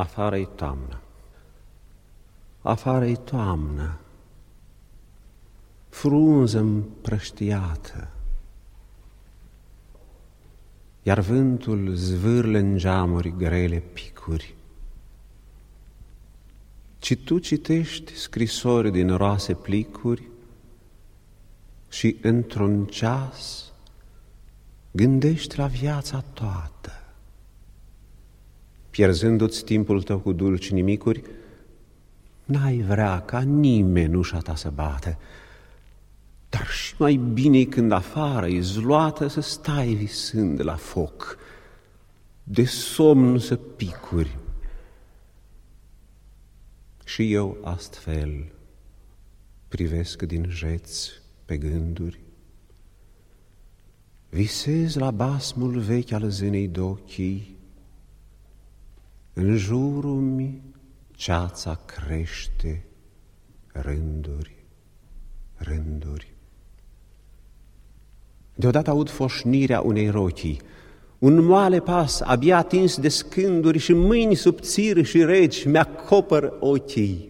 Afară-i toamnă. Afară-i toamnă. Frunză împrăștiată. Iar vântul zvârle în geamuri grele picuri. Ci tu citești scrisori din roase plicuri și într-un ceas gândești la viața toată pierzându-ți timpul tău cu dulci nimicuri, n-ai vrea ca nimeni ușa ta să bată, dar și mai bine când afară e zloată să stai visând la foc, de somn să picuri. Și eu astfel privesc din jeți pe gânduri, visez la basmul vechi al zânei dochii, în jurul mi ceața crește rânduri, rânduri. Deodată aud foșnirea unei rochii, un moale pas abia atins de scânduri și mâini subțiri și regi mi-acopăr ochii.